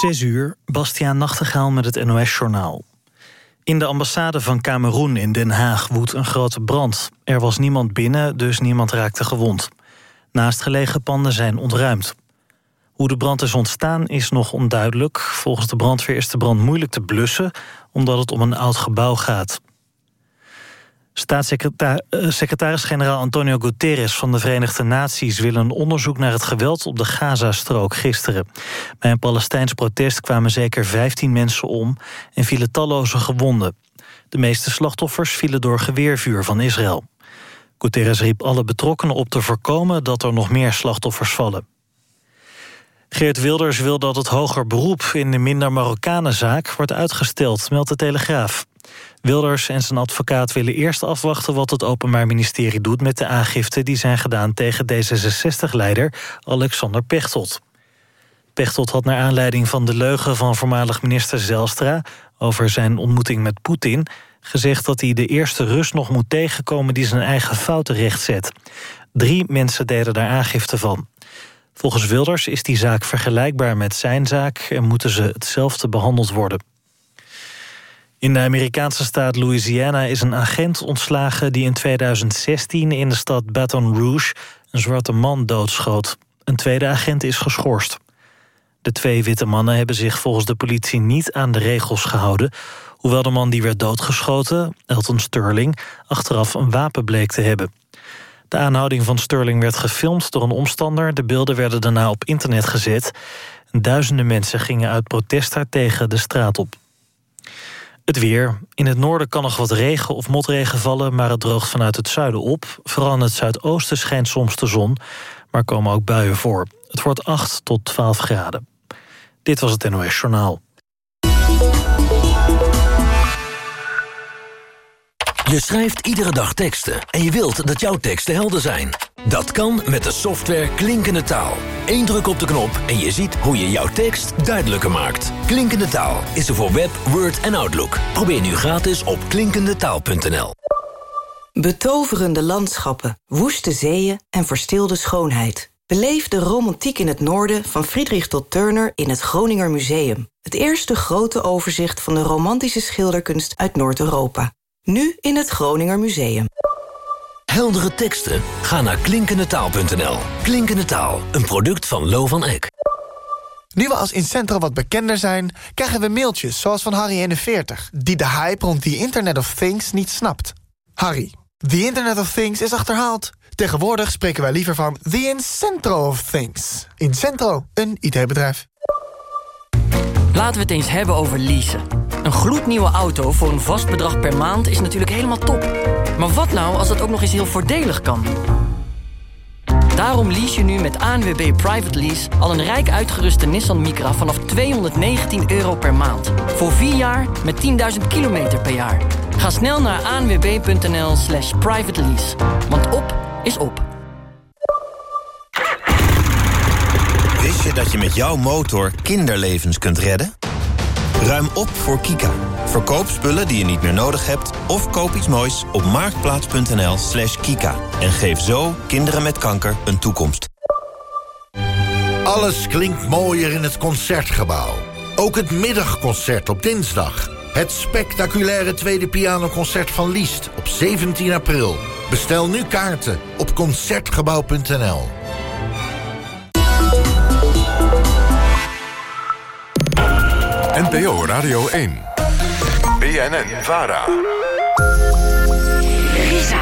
Zes uur, Bastiaan Nachtegaal met het NOS-journaal. In de ambassade van Kameroen in Den Haag woedt een grote brand. Er was niemand binnen, dus niemand raakte gewond. Naastgelegen panden zijn ontruimd. Hoe de brand is ontstaan is nog onduidelijk. Volgens de brandweer is de brand moeilijk te blussen... omdat het om een oud gebouw gaat. Staatssecretaris-generaal Antonio Guterres van de Verenigde Naties... wil een onderzoek naar het geweld op de Gazastrook gisteren. Bij een Palestijns protest kwamen zeker 15 mensen om... en vielen talloze gewonden. De meeste slachtoffers vielen door geweervuur van Israël. Guterres riep alle betrokkenen op te voorkomen... dat er nog meer slachtoffers vallen. Geert Wilders wil dat het hoger beroep in de minder Marokkanenzaak wordt uitgesteld, meldt de Telegraaf. Wilders en zijn advocaat willen eerst afwachten wat het Openbaar Ministerie doet met de aangifte die zijn gedaan tegen D66-leider Alexander Pechtold. Pechtold had naar aanleiding van de leugen van voormalig minister Zelstra over zijn ontmoeting met Poetin gezegd dat hij de eerste Rus nog moet tegenkomen die zijn eigen fouten rechtzet. Drie mensen deden daar aangifte van. Volgens Wilders is die zaak vergelijkbaar met zijn zaak en moeten ze hetzelfde behandeld worden. In de Amerikaanse staat Louisiana is een agent ontslagen... die in 2016 in de stad Baton Rouge een zwarte man doodschoot. Een tweede agent is geschorst. De twee witte mannen hebben zich volgens de politie niet aan de regels gehouden... hoewel de man die werd doodgeschoten, Elton Sterling... achteraf een wapen bleek te hebben. De aanhouding van Sterling werd gefilmd door een omstander. De beelden werden daarna op internet gezet. Duizenden mensen gingen uit protest daartegen de straat op. Het weer. In het noorden kan nog wat regen of motregen vallen... maar het droogt vanuit het zuiden op. Vooral in het zuidoosten schijnt soms de zon... maar komen ook buien voor. Het wordt 8 tot 12 graden. Dit was het NOS Journaal. Je schrijft iedere dag teksten en je wilt dat jouw teksten helder zijn. Dat kan met de software Klinkende Taal. Eén druk op de knop en je ziet hoe je jouw tekst duidelijker maakt. Klinkende Taal is er voor Web, Word en Outlook. Probeer nu gratis op klinkendetaal.nl. Betoverende landschappen, woeste zeeën en verstilde schoonheid. Beleef de romantiek in het noorden van Friedrich tot Turner in het Groninger Museum. Het eerste grote overzicht van de romantische schilderkunst uit Noord-Europa. Nu in het Groninger Museum. Heldere teksten? Ga naar klinkendetaal.nl. Klinkende Taal, een product van Lo van Eck. Nu we als Incentro wat bekender zijn, krijgen we mailtjes zoals van Harry41... die de hype rond die Internet of Things niet snapt. Harry, the Internet of Things is achterhaald. Tegenwoordig spreken wij liever van the Incentro of Things. Incentro, een IT-bedrijf. Laten we het eens hebben over leasen. Een gloednieuwe auto voor een vast bedrag per maand is natuurlijk helemaal top. Maar wat nou als dat ook nog eens heel voordelig kan? Daarom lease je nu met ANWB Private Lease al een rijk uitgeruste Nissan Micra vanaf 219 euro per maand. Voor 4 jaar met 10.000 kilometer per jaar. Ga snel naar anwb.nl slash private lease. Want op is op. Wist je dat je met jouw motor kinderlevens kunt redden? Ruim op voor Kika. Verkoop spullen die je niet meer nodig hebt... of koop iets moois op marktplaats.nl slash kika. En geef zo kinderen met kanker een toekomst. Alles klinkt mooier in het Concertgebouw. Ook het middagconcert op dinsdag. Het spectaculaire tweede pianoconcert van Liest op 17 april. Bestel nu kaarten op Concertgebouw.nl. NPO Radio 1. BNN Vara. Risa.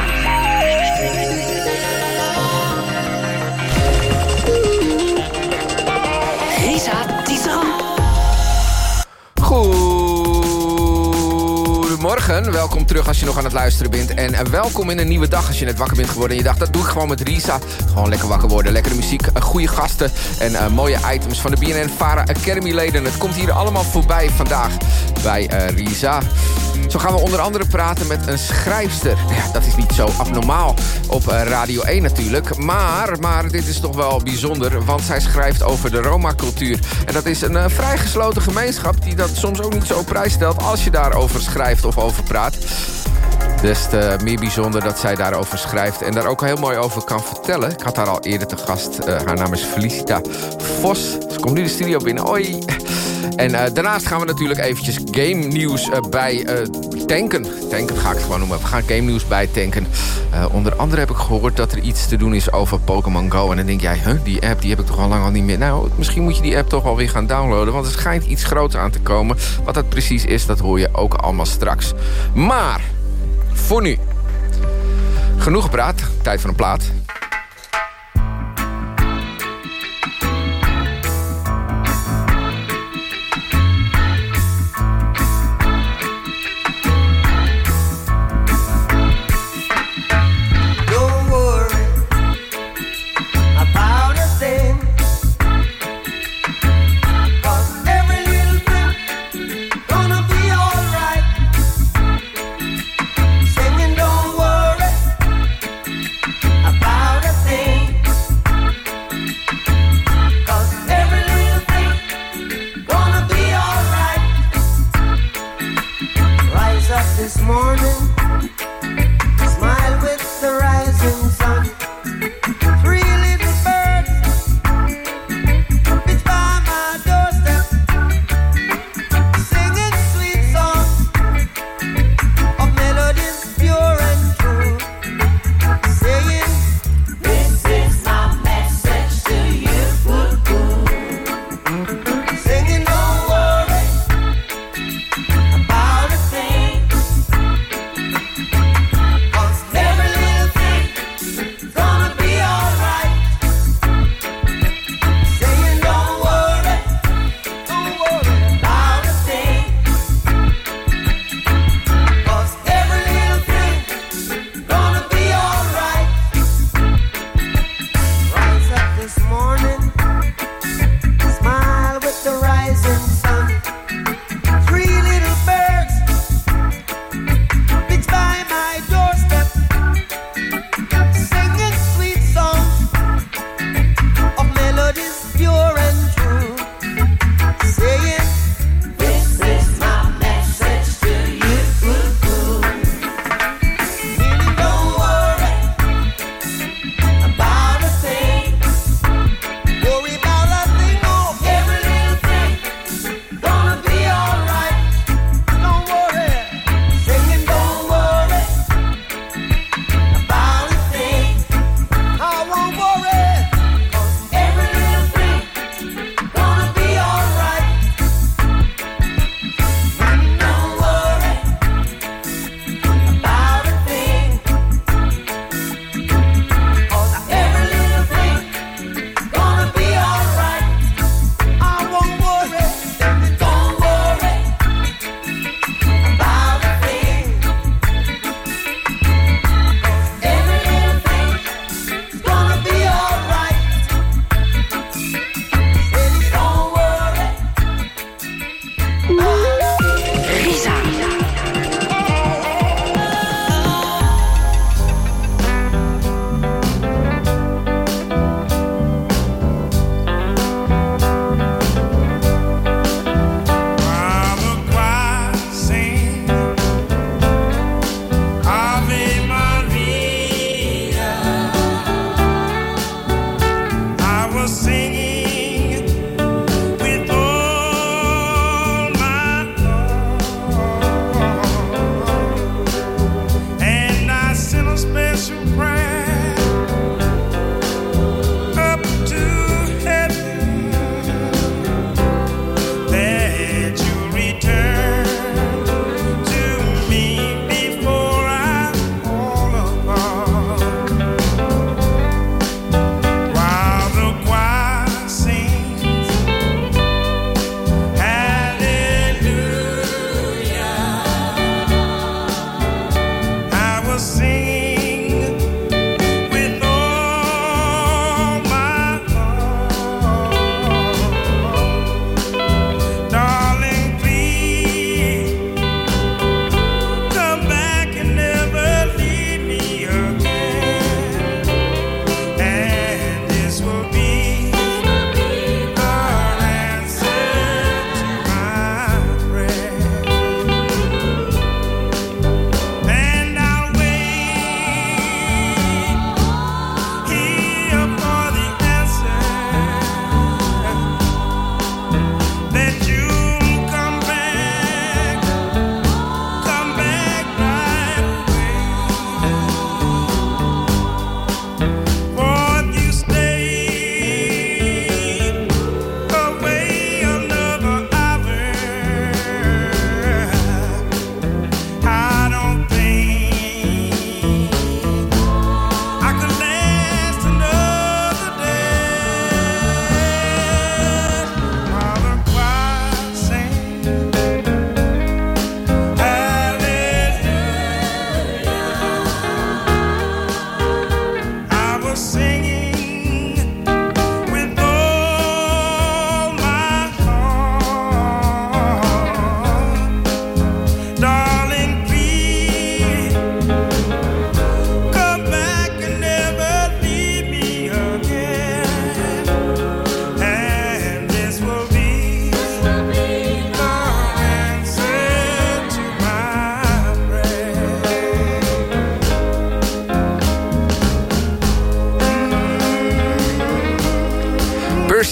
Risa Tisserand. Goedemorgen, welkom terug als je nog aan het luisteren bent. En welkom in een nieuwe dag als je net wakker bent geworden. En je dacht, dat doe ik gewoon met Risa. Gewoon lekker wakker worden, lekkere muziek, goede gasten... en uh, mooie items van de BNN Vara Academy leden. Het komt hier allemaal voorbij vandaag bij uh, Risa. Zo gaan we onder andere praten met een schrijfster. Dat is niet zo abnormaal op uh, Radio 1 natuurlijk. Maar, maar dit is toch wel bijzonder, want zij schrijft over de Roma-cultuur. En dat is een uh, vrij gesloten gemeenschap die dat soms ook niet zo op prijs stelt... als je daarover schrijft of over praat. Des te meer bijzonder dat zij daarover schrijft en daar ook heel mooi over kan vertellen. Ik had haar al eerder te gast. Uh, haar naam is Felicita Vos. Ze komt nu de studio binnen. Hoi! En daarnaast gaan we natuurlijk eventjes game nieuws bij tanken. Tanken ga ik het gewoon noemen. We gaan game nieuws bij tanken. onder andere heb ik gehoord dat er iets te doen is over Pokémon Go. En dan denk jij, huh, die app die heb ik toch al lang al niet meer. Nou, misschien moet je die app toch wel weer gaan downloaden. Want er schijnt iets groots aan te komen. Wat dat precies is, dat hoor je ook allemaal straks. Maar, voor nu. Genoeg gepraat. Tijd voor een plaat.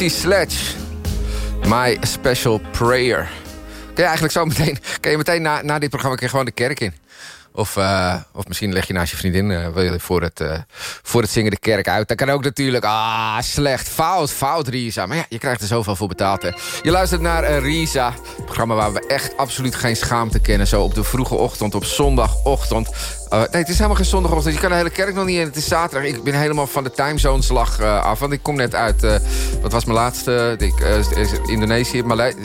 Sledge. My Special Prayer. Kun je eigenlijk zo meteen, kun je meteen na, na dit programma kun gewoon de kerk in? Of, uh, of misschien leg je naast je vriendin je voor, het, uh, voor het zingen de kerk uit. Dat kan ook natuurlijk. Ah, slecht. Fout, fout, Risa. Maar ja, je krijgt er zoveel voor betaald. Hè. Je luistert naar Risa. Programma waar we echt absoluut geen schaamte kennen. Zo op de vroege ochtend, op zondagochtend. Uh, nee, het is helemaal geen zondagochtend. Je kan de hele kerk nog niet in. Het is zaterdag. Ik ben helemaal van de timezoneslag uh, af. Want ik kom net uit... Uh, wat was mijn laatste? Ik, Indonesië.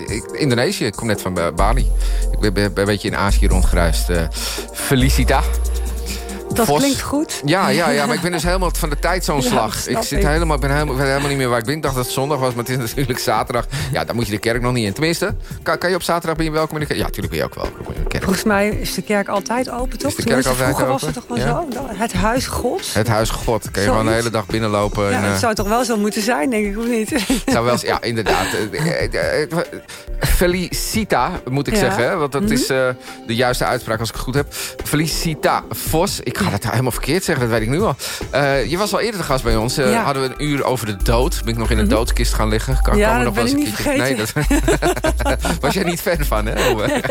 Ik, Indonesië. Ik kom net van Bali. Ik ben, een beetje in Azië rondgereisd. Felicita. Dat Vos. klinkt goed. Ja, ja, ja, maar ik ben dus helemaal van de tijdzoonslag. Ja, ik zit helemaal, ben helemaal, ben helemaal niet meer waar ik ben. Ik dacht dat het zondag was, maar het is natuurlijk zaterdag. Ja, dan moet je de kerk nog niet in. Tenminste, kan, kan je op zaterdag ben je welkom in de kerk? Ja, natuurlijk ben je ook welkom in de kerk. Volgens mij is de kerk altijd open, toch? Is de kerk altijd vroeger open? was het toch wel ja? zo? Het huis gods? Het huis god. Kan je gewoon de hele dag binnenlopen. Ja, en, uh... het zou toch wel zo moeten zijn, denk ik, of niet? Zou wel, ja, inderdaad. Felicita, moet ik ja. zeggen. Want dat mm -hmm. is uh, de juiste uitspraak als ik het goed heb. Felicita Vos. Ik ga dat helemaal verkeerd zeggen, dat weet ik nu al. Uh, je was al eerder de gast bij ons. Uh, ja. Hadden we een uur over de dood. Ben ik nog in een -hmm. doodskist gaan liggen. Kan, ja, dat nog ben wel ik niet vergeten. Nee, dat... was jij niet fan van, hè? Nee.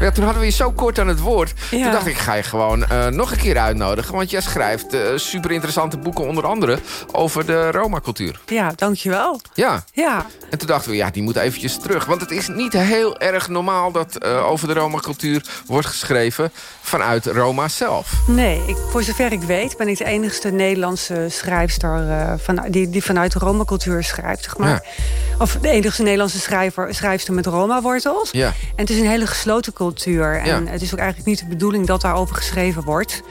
ja, toen hadden we je zo kort aan het woord. Ja. Toen dacht ik, ga je gewoon uh, nog een keer uitnodigen. Want jij schrijft super interessante boeken, onder andere over de Roma-cultuur. Ja, dankjewel. Ja. ja. En toen dachten we, ja, die moet eventjes terug. Want het is niet heel erg normaal dat over de Roma-cultuur wordt geschreven vanuit Roma zelf. Nee, ik, voor zover ik weet ben ik de enigste Nederlandse schrijfster... Uh, van, die, die vanuit de Roma-cultuur schrijft, zeg maar. Ja. Of de enigste Nederlandse schrijver, schrijfster met Roma-wortels. Ja. En het is een hele gesloten cultuur. En ja. het is ook eigenlijk niet de bedoeling dat daarover geschreven wordt.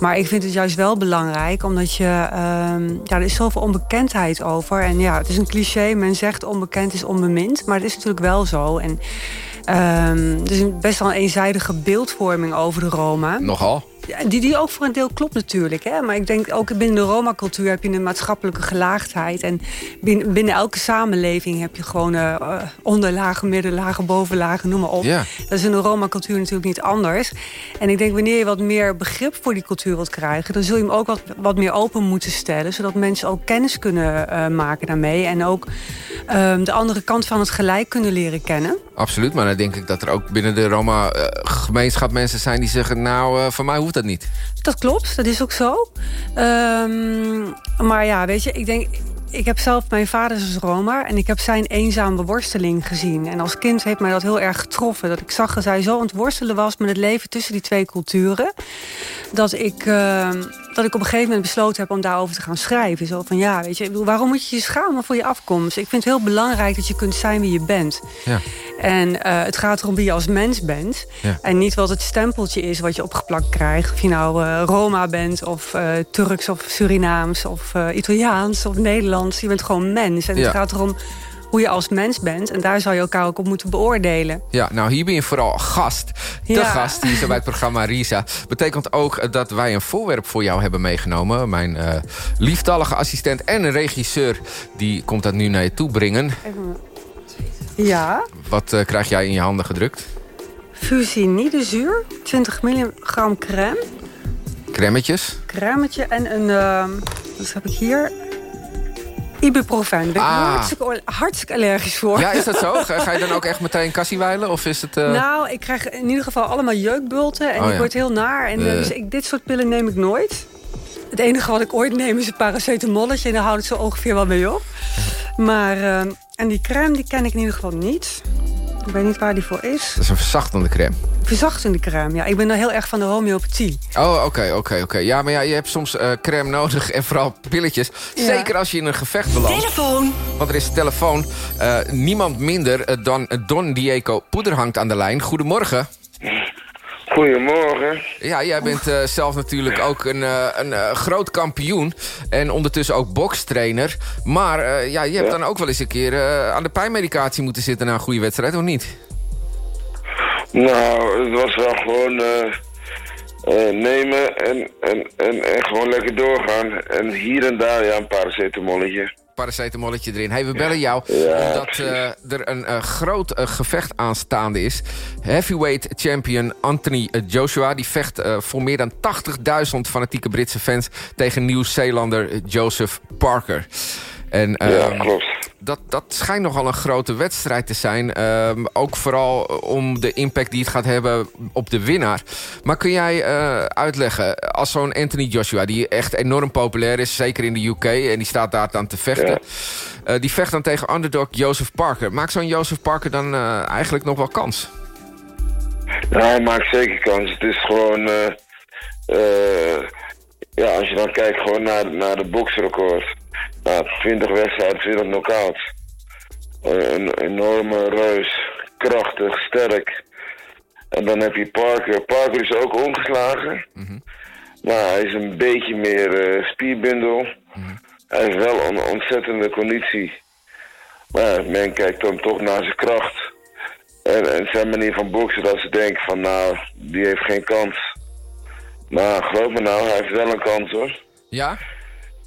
Maar ik vind het juist wel belangrijk, omdat je... Um, ja, er is zoveel onbekendheid over. En ja, het is een cliché, men zegt onbekend is onbemind. Maar het is natuurlijk wel zo. En er is best wel een eenzijdige beeldvorming over de Roma. Nogal. Die, die ook voor een deel klopt natuurlijk. Hè? Maar ik denk ook binnen de Roma-cultuur heb je een maatschappelijke gelaagdheid. En binnen, binnen elke samenleving heb je gewoon uh, onderlagen, middenlagen, bovenlagen, noem maar op. Ja. Dat is in de Roma-cultuur natuurlijk niet anders. En ik denk wanneer je wat meer begrip voor die cultuur wilt krijgen... dan zul je hem ook wat, wat meer open moeten stellen. Zodat mensen ook kennis kunnen uh, maken daarmee. En ook uh, de andere kant van het gelijk kunnen leren kennen. Absoluut, maar dan denk ik dat er ook binnen de Roma-gemeenschap mensen zijn die zeggen... nou, voor mij hoeft dat niet. Dat klopt, dat is ook zo. Um, maar ja, weet je, ik denk... Ik heb zelf, mijn vader is Roma en ik heb zijn eenzame worsteling gezien. En als kind heeft mij dat heel erg getroffen. Dat ik zag dat hij zo aan het worstelen was met het leven tussen die twee culturen. Dat ik, uh, dat ik op een gegeven moment besloten heb om daarover te gaan schrijven. Zo van ja, weet je, waarom moet je je schamen voor je afkomst? Ik vind het heel belangrijk dat je kunt zijn wie je bent. Ja. En uh, het gaat erom wie je als mens bent. Ja. En niet wat het stempeltje is wat je opgeplakt krijgt. Of je nou uh, Roma bent, of uh, Turks, of Surinaams, of Italiaans, of Nederlands. Je bent gewoon mens. En Ja. het gaat erom hoe je als mens bent. En daar zou je elkaar ook op moeten beoordelen. Ja, nou hier ben je vooral gast. De Ja. gast hier zo bij het programma Risa. Betekent ook dat wij een voorwerp voor jou hebben meegenomen. Mijn eh, lieftallige assistent en een regisseur... die komt dat nu naar je toe brengen. Ja, Wat eh, krijg jij in je handen gedrukt? fusinide zuur, 20 milligram crème. Cremmetjes? Crèmetje en een, uh, wat heb ik hier? Ibuprofen. Daar ben ik Ah. hartstikke, hartstikke allergisch voor. Ja, is dat zo? Ga, ga je dan ook echt meteen kassie wijlen? Of is het... eh, Nou, ik krijg in ieder geval allemaal jeukbulten. En Oh, ik ja. word heel naar. En Eh. dus ik, dit soort pillen neem ik nooit. Het enige wat ik ooit neem is een paracetamolletje. En daar houdt het zo ongeveer wel mee op. Maar, eh, en die crème die ken ik in ieder geval niet. Ik weet niet waar die voor is. Dat is een verzachtende crème. Verzachtende crème, ja. Ik ben nou heel erg van de homeopathie. Oh, oké, oké, oké. Ja, maar ja, je hebt soms eh, crème nodig en vooral pilletjes. Ja. Zeker als je in een gevecht belandt. Telefoon. Want er is telefoon. Eh, niemand minder eh, dan Don Diego Poeder hangt aan de lijn. Goedemorgen. Goedemorgen. Ja, jij bent eh, zelf natuurlijk ook een, eh, een eh, groot kampioen. En ondertussen ook bokstrainer. Maar ja, je hebt Ja. dan ook wel eens een keer aan de pijnmedicatie moeten zitten... na een goede wedstrijd, of niet? Nou, het was wel gewoon nemen en, en, en, en gewoon lekker doorgaan. En hier en daar ja, een paracetamolletje. Paracetamolletje erin. Hey, we bellen jou omdat eh, er een eh, groot eh, gevecht aanstaande is. Heavyweight champion Anthony Joshua... die vecht voor meer dan 80.000 fanatieke Britse fans... tegen Nieuw-Zeelander Joseph Parker. En, Ja, ehm, klopt. Dat, dat schijnt nogal een grote wedstrijd te zijn. Ehm, ook vooral om de impact die het gaat hebben op de winnaar. Maar kun jij eh, uitleggen, als zo'n Anthony Joshua... die echt enorm populair is, zeker in de UK... en die staat daar dan te vechten... eh, die vecht dan tegen underdog Joseph Parker. Maakt zo'n Joseph Parker dan eh, eigenlijk nog wel kans? Ja, hij maakt zeker kans. Het is gewoon... ja, als je dan kijkt gewoon naar, naar de boxrecord. Nou, 20 wedstrijden, 20 knockouts. Eh, een enorme reus. Krachtig, sterk. En dan heb je Parker. Parker is ook ongeslagen. Maar hij is een beetje meer eh, spierbundel. Hij heeft wel een ontzettende conditie. Maar men kijkt dan toch naar zijn kracht. En, en zijn manier van boksen dat ze denken van nou, die heeft geen kans. Maar geloof me nou, hij heeft wel een kans hoor. Ja?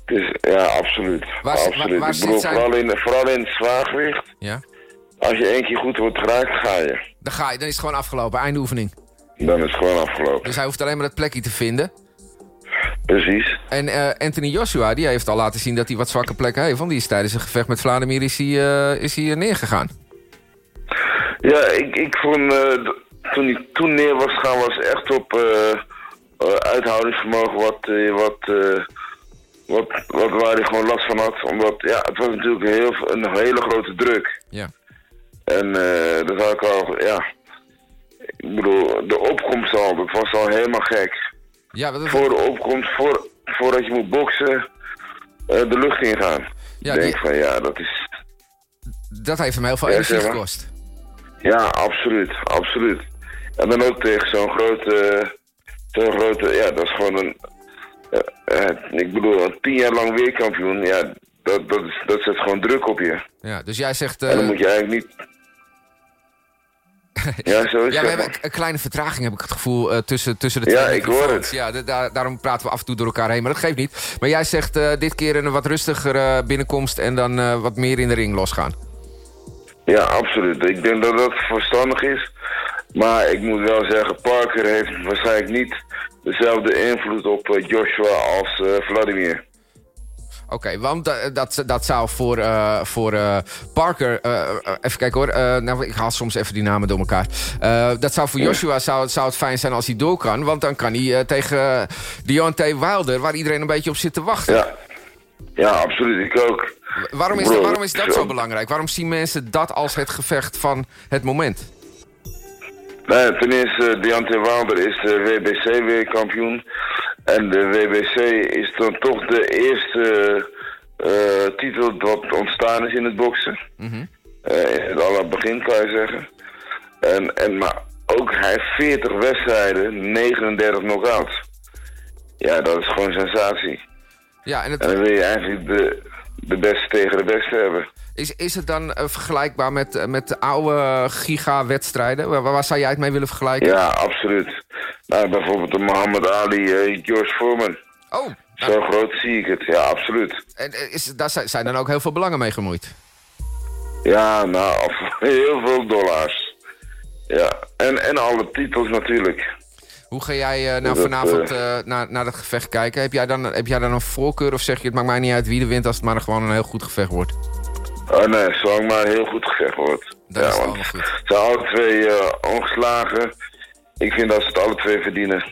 Dus ja, absoluut. Waar absoluut. waar- waar zijn- vooral, in, vooral in het zwaargewicht. Ja. Als je één keer goed wordt geraakt, ga je. Dan, ga je, dan is het gewoon afgelopen, einde oefening. Dan is het gewoon afgelopen. Dus hij hoeft alleen maar het plekje te vinden. Precies. En eh, Anthony Joshua, die heeft al laten zien dat hij wat zwakke plekken heeft. Want die is tijdens een gevecht met Vladimir is hij, eh, is hij eh, neergegaan. Ja, ik, ik vond toen hij toen neer was gaan, was echt op uithoudingsvermogen wat, wat, wat, wat waar hij gewoon last van had. Omdat ja, het was natuurlijk heel, een hele grote druk. Ja. En eh, dat had ik al, ja. Ik bedoel, de opkomst al, dat was al helemaal gek. Ja, wat Voor de opkomst, voor, voordat je moet boksen, eh, de lucht ingaan. Ja, ik denk die- van ja, dat is... Dat heeft hem heel veel Ja, energie zeg maar. gekost. Ja, absoluut, absoluut. En dan ook tegen zo'n grote, zo'n grote, ja, dat is gewoon een, ik bedoel, een tien jaar lang weerkampioen, ja, dat, dat, is, dat zet gewoon druk op je. Ja, dus jij zegt... en dan eh, moet je eigenlijk niet... ja, zo is ja, we hebben een- kleine vertraging, heb ik het gevoel, eh, tussen, tussen de Ja, twee ik hoor het. Ja, da- daar- daarom praten we af en toe door elkaar heen, maar dat geeft niet. Maar jij zegt eh, dit keer een wat rustiger eh, binnenkomst... en dan eh, wat meer in de ring losgaan. Ja, absoluut. Ik denk dat dat verstandig is. Maar ik moet wel zeggen, Parker heeft waarschijnlijk niet dezelfde invloed op eh, Joshua als eh, Vladimir. Oké, want dat, dat zou voor, eh, voor Parker... even kijken hoor, nou, ik haal soms even die namen door elkaar. Dat zou voor Joshua zou, zou het fijn zijn als hij door kan. Want dan kan hij tegen Deontay Wilder... waar iedereen een beetje op zit te wachten. Ja, ja absoluut. Ik ook. Waarom is, Bro, waarom is dat zo belangrijk? Waarom zien mensen dat als het gevecht van het moment? Nee, ten eerste, Deontay Wilder is de WBC weer kampioen. En de WBC is dan toch de eerste eh, titel dat ontstaan is in het boksen. Eh, in het allerbegin kan je zeggen. En, en, maar ook hij heeft 40 wedstrijden, 39 knockouts. Ja, dat is gewoon sensatie. Ja, en het, En dan wil je eigenlijk de, de beste tegen de beste hebben. Is, is het dan eh, vergelijkbaar met, eh, met de oude giga-wedstrijden? Waar, waar zou jij het mee willen vergelijken? Ja, absoluut. Nou, bijvoorbeeld de Muhammad Ali, eh, George Foreman. Oh, Zo groot zie ik het, ja, absoluut. en is, daar zijn, zijn dan ook heel veel belangen mee gemoeid? Ja, nou, heel veel dollars. Ja, en, en alle titels natuurlijk. Hoe ga jij nou vanavond naar, naar dat gevecht kijken? Heb jij, dan, heb jij dan een voorkeur of zeg je... het maakt mij niet uit wie er wint als het maar gewoon een heel goed gevecht wordt? Oh nee, zolang maar heel goed gezegd wordt. Dan ja, is want allemaal goed. Ze zijn alle twee eh, ongeslagen. Ik vind dat ze het alle twee verdienen.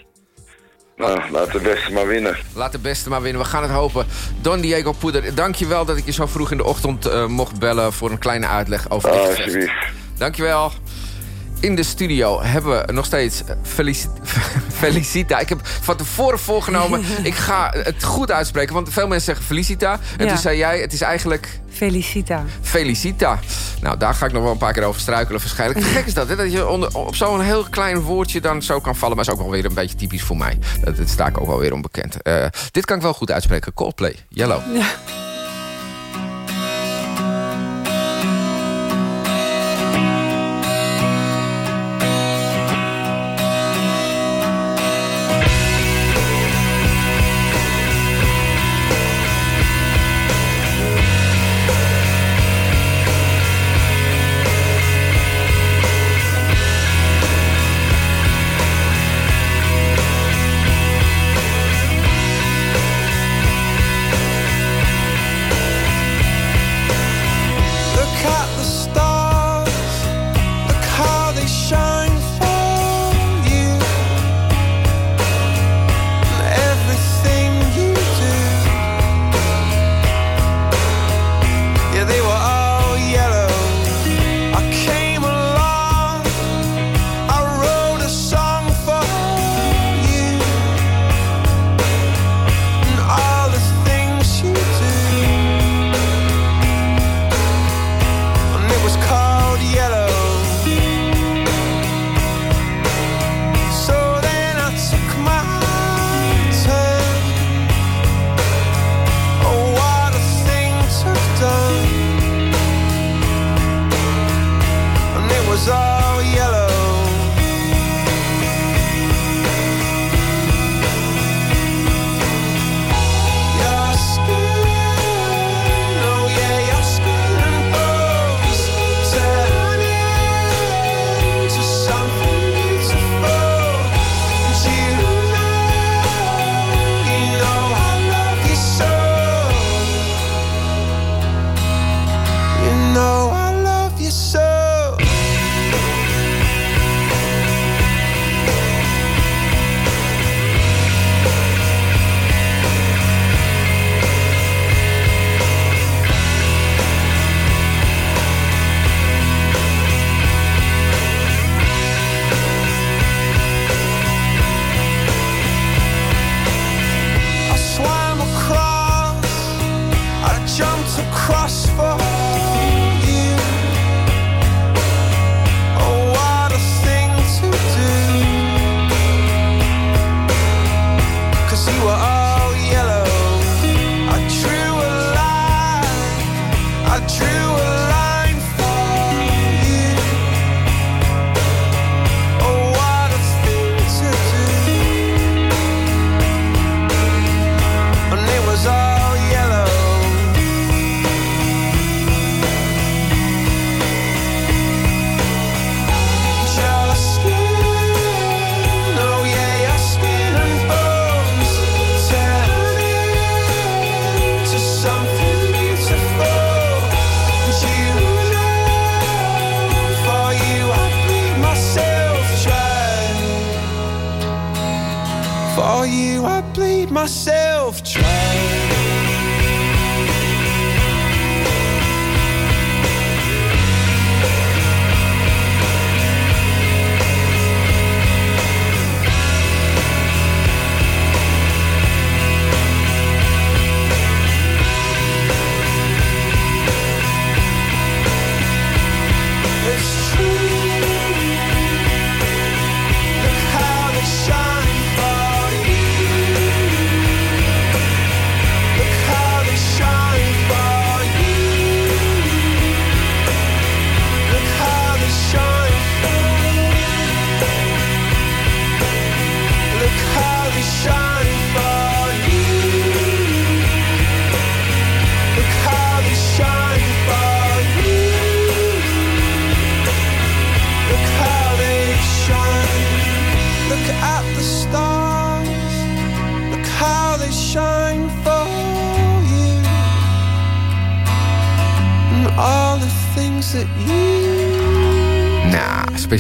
Nou, laat de beste maar winnen. Laat de beste maar winnen. We gaan het hopen. Don Diego Poeder, dankjewel dat ik je zo vroeg in de ochtend eh, mocht bellen... voor een kleine uitleg over dit Ah, gevecht. alsjeblieft. Dankjewel. In de studio hebben we nog steeds eh, Felici- Felicita. Ik heb van tevoren voorgenomen, ik ga het goed uitspreken. Want veel mensen zeggen Felicita. En Ja. toen zei jij, het is eigenlijk Felicita. Felicita. Nou, daar ga ik nog wel een paar keer over struikelen waarschijnlijk. Gek is dat, hè? Dat je onder, op zo'n heel klein woordje dan zo kan vallen. Maar is ook wel weer een beetje typisch voor mij. Dat, dat sta ik ook wel weer onbekend. Eh, dit kan ik wel goed uitspreken. Coldplay, Yellow. Ja.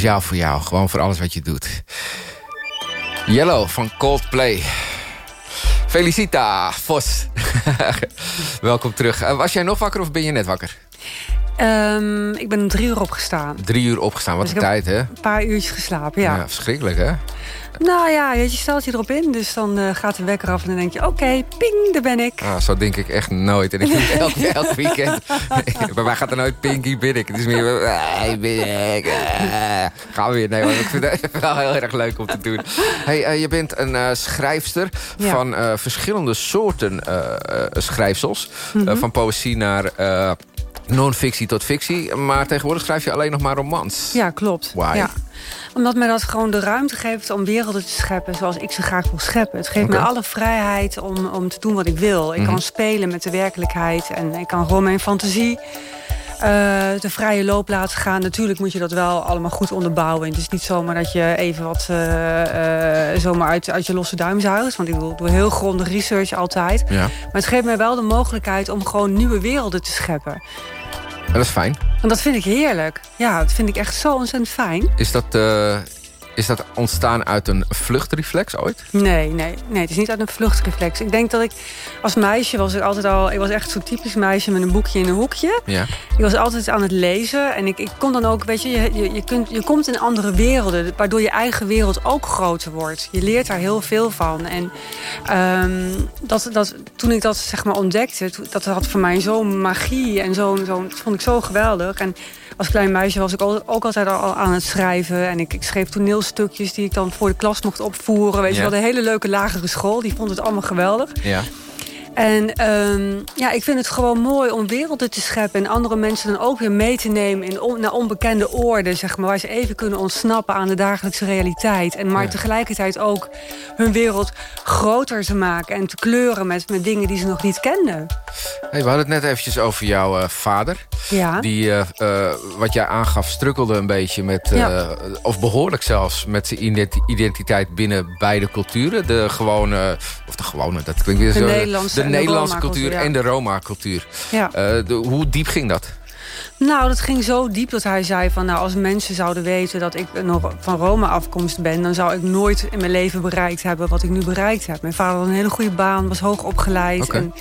speciaal voor jou. Gewoon voor alles wat je doet. Yellow van Coldplay. Felicita Vos. Welkom terug. Eh, was jij nog wakker of ben je net wakker? Ehm, ik ben om drie uur opgestaan. Drie uur opgestaan, wat Dus een tijd, hè? Een paar uurtjes geslapen, ja. Ja, verschrikkelijk, hè? Nou ja, je stelt je erop in, dus dan eh, gaat de wekker af... en dan denk je, oké, ping, daar ben ik. Ah, zo denk ik echt nooit. En ik denk elk, elk weekend... Bij mij gaat er nooit Pinky ben ik. Het is meer... Hey, ben ik. eh. gaan we weer. Nee, maar ik vind het wel heel erg leuk om te doen. Hey, eh, je bent een eh, schrijfster Ja. van eh, verschillende soorten eh, eh, schrijfsels. Eh, Mhm. van poëzie naar... eh, Non-fictie tot fictie, maar tegenwoordig schrijf je alleen nog maar romans. Ja, klopt. Why? Ja. Omdat mij dat gewoon de ruimte geeft om werelden te scheppen zoals ik ze graag wil scheppen. Het geeft me alle vrijheid om, om te doen wat ik wil. Ik Mhm. kan spelen met de werkelijkheid en ik kan gewoon mijn fantasie eh, de vrije loop laten gaan. Natuurlijk moet je dat wel allemaal goed onderbouwen. Het is niet zomaar dat je even wat eh, eh, zomaar uit, uit je losse duim zuigt. Want ik doe, doe heel grondig research altijd. Ja. Maar het geeft mij wel de mogelijkheid om gewoon nieuwe werelden te scheppen. En dat is fijn. En dat vind ik heerlijk. Ja, dat vind ik echt zo ontzettend fijn. Is dat, eh, is dat ontstaan uit een vluchtreflex ooit? Nee, nee, nee, het is niet uit een vluchtreflex. Ik denk dat ik als meisje was ik altijd al... Ik was echt zo'n typisch meisje met een boekje in een hoekje. Ja. Ik was altijd aan het lezen. En ik, ik kon dan ook, weet je, je, je, kunt, je komt in andere werelden. Waardoor je eigen wereld ook groter wordt. Je leert daar heel veel van. En ehm, dat, dat, toen ik dat zeg maar ontdekte... dat had voor mij zo'n magie. En zo'n, zo'n, dat vond ik zo geweldig. En als klein meisje was ik ook, altijd al aan het schrijven. En ik, ik schreef toneelstukjes die ik dan voor de klas mocht opvoeren. Weet je Ja. wel, een hele leuke lagere school. Die vond het allemaal geweldig. Ja. En ehm, ja, ik vind het gewoon mooi om werelden te scheppen... en andere mensen dan ook weer mee te nemen in on, naar onbekende oorden... Zeg maar, waar ze even kunnen ontsnappen aan de dagelijkse realiteit. En maar Ja. tegelijkertijd ook hun wereld groter te maken... en te kleuren met, met dingen die ze nog niet kenden. Hey, we hadden het net eventjes over jouw eh, vader. Ja. Die, eh, eh, wat jij aangaf, strukkelde een beetje met... Ja. of behoorlijk zelfs, met zijn identi- identiteit binnen beide culturen. De gewone, of de gewone, dat klinkt weer De zo... Nederlandse de Nederlandse cultuur ja. en de Roma-cultuur. Ja. Eh, de- hoe diep ging dat? Nou, dat ging zo diep dat hij zei van... nou, als mensen zouden weten dat ik nog van Rome afkomst ben... dan zou ik nooit in mijn leven bereikt hebben wat ik nu bereikt heb. Mijn vader had een hele goede baan, was hoog opgeleid. En,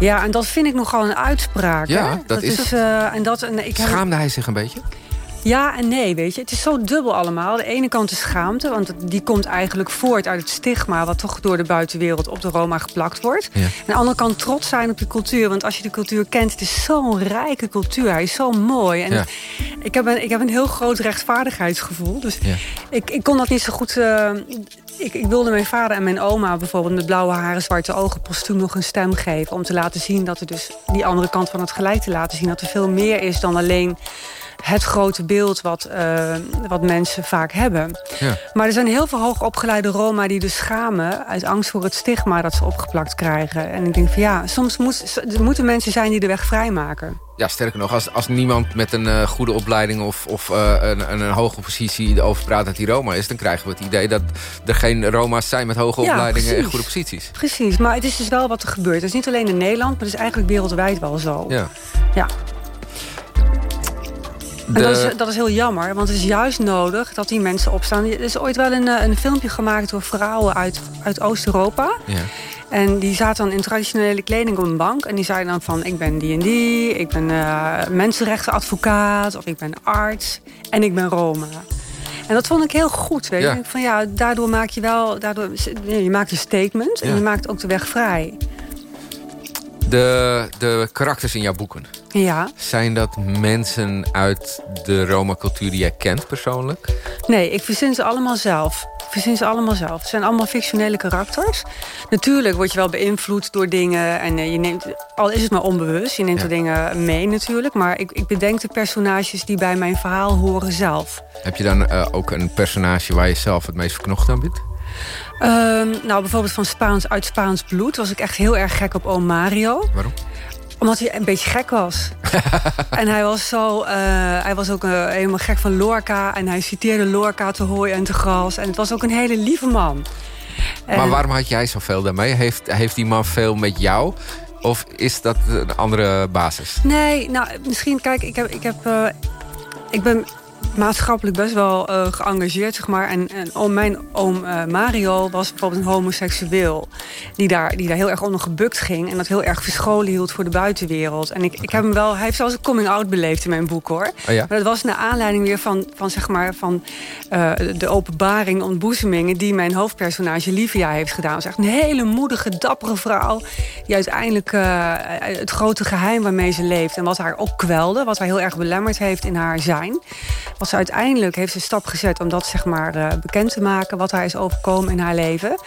ja, en dat vind ik nogal een uitspraak. Ja, hè? dat is eh, en dat, en ik heb, Schaamde hij zich een beetje? Ja en nee, weet je. Het is zo dubbel allemaal. De ene kant is schaamte, want die komt eigenlijk voort uit het stigma... wat toch door de buitenwereld op de Roma geplakt wordt. Ja. Aan de andere kant trots zijn op je cultuur. Want als je de cultuur kent, het is zo'n rijke cultuur. Hij is zo mooi. En Ja. ik, heb een, ik heb een heel groot rechtvaardigheidsgevoel. Dus Ja. ik, ik kon dat niet zo goed... eh, ik, ik wilde mijn vader en mijn oma bijvoorbeeld... met blauwe haren, zwarte ogen, postuum nog een stem geven. Om te laten zien dat er dus die andere kant van het gelijk te laten zien. Dat er veel meer is dan alleen het grote beeld wat, eh, wat mensen vaak hebben. Ja. Maar er zijn heel veel hoogopgeleide Roma die dus schamen... uit angst voor het stigma dat ze opgeplakt krijgen. En ik denk van ja, soms moet, moeten mensen zijn die de weg vrijmaken. Ja, sterker nog, als, als niemand met een eh, goede opleiding... of, of eh, een, een, een hoge positie erover praat dat hij Roma is... dan krijgen we het idee dat er geen Roma's zijn met hoge Ja, opleidingen... en goede posities. Precies, maar het is dus wel wat er gebeurt. Het is niet alleen in Nederland, maar het is eigenlijk wereldwijd wel zo. Ja. Ja. En dat, is, dat is heel jammer, want het is juist nodig dat die mensen opstaan. Er is ooit wel een, eh, een filmpje gemaakt door vrouwen uit, uit Oost-Europa. Ja. En die zaten dan in traditionele kleding op een bank. En die zeiden dan van, ik ben die en die. Ik ben eh, mensenrechtenadvocaat. Of ik ben arts. En ik ben Roma. En dat vond ik heel goed. Weet je. Ja. Ik denk Van, ja, daardoor maak je wel... Daardoor, je maakt een statement. En Ja. je maakt ook de weg vrij. De, de karakters in jouw boeken. Ja. Zijn dat mensen uit de Roma-cultuur die jij kent persoonlijk? Nee, ik verzin ze allemaal zelf. Ik verzin ze allemaal zelf. Het zijn allemaal fictionele karakters. Natuurlijk word je wel beïnvloed door dingen. En eh, je neemt, al is het maar onbewust, je neemt er dingen mee natuurlijk. Maar ik, ik bedenk de personages die bij mijn verhaal horen zelf. Heb je dan eh, ook een personage waar je zelf het meest verknocht aan bent? Ehm, nou, bijvoorbeeld van Spaans uit Spaans bloed was ik echt heel erg gek op oom Mario. Waarom? Omdat hij een beetje gek was. en hij was, zo, eh, hij was ook eh, helemaal gek van Lorca. En hij citeerde Lorca te hooi en te gras. En het was ook een hele lieve man. Maar waarom had jij zoveel daarmee? Heeft, heeft die man veel met jou? Of is dat een andere basis? Nee, nou, misschien, kijk, ik, heb, ik, heb, eh, ik ben maatschappelijk best wel eh, geëngageerd, zeg maar. En, en oom- mijn oom eh, Mario was bijvoorbeeld een homoseksueel... Die daar, die daar heel erg onder gebukt ging... en dat heel erg verscholen hield voor de buitenwereld. En ik, ik heb hem wel... Hij heeft zelfs een coming-out beleefd in mijn boek, hoor. Oh ja? Maar dat was naar aanleiding weer van, van, zeg maar, van eh, de openbaring, ontboezemingen... die mijn hoofdpersonage Livia heeft gedaan. Ze is echt een hele moedige, dappere vrouw... die uiteindelijk het grote geheim waarmee ze leeft... en wat haar ook kwelde, wat haar heel erg belemmerd heeft in haar zijn... ze uiteindelijk heeft ze een stap gezet om dat zeg maar, eh, bekend te maken... wat haar is overkomen in haar leven...